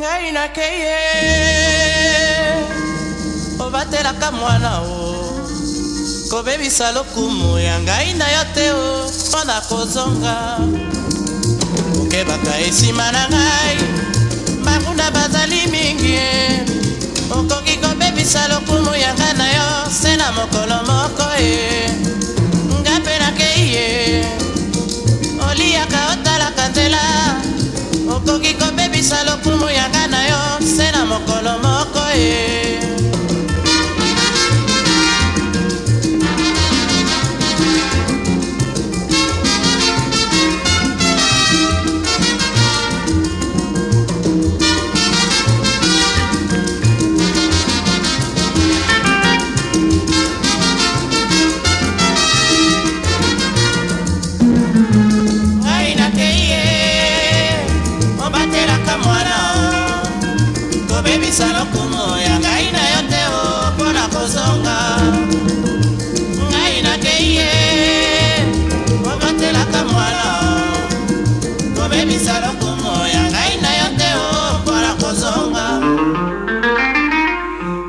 ngai nakei ye obatelaka mwana o kobebisa lokumu ya ngai na yo te o mpo na kozonga okebaka esima na ngai banguna bazali mingi e okoki kobebisa lokumu ya ngai na yo se na mokolo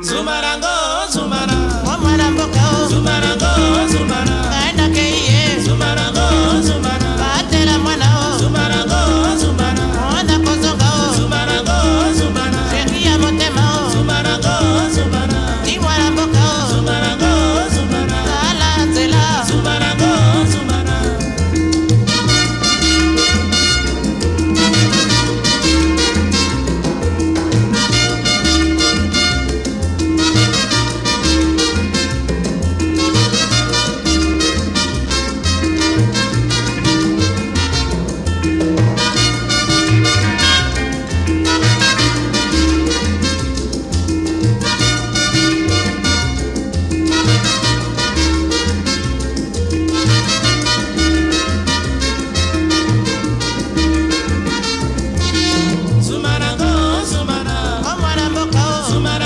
Zumarango, Zumara. Zumarango, Zumarango, Zumara. Somebody.